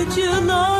Would you know